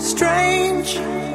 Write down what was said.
strange.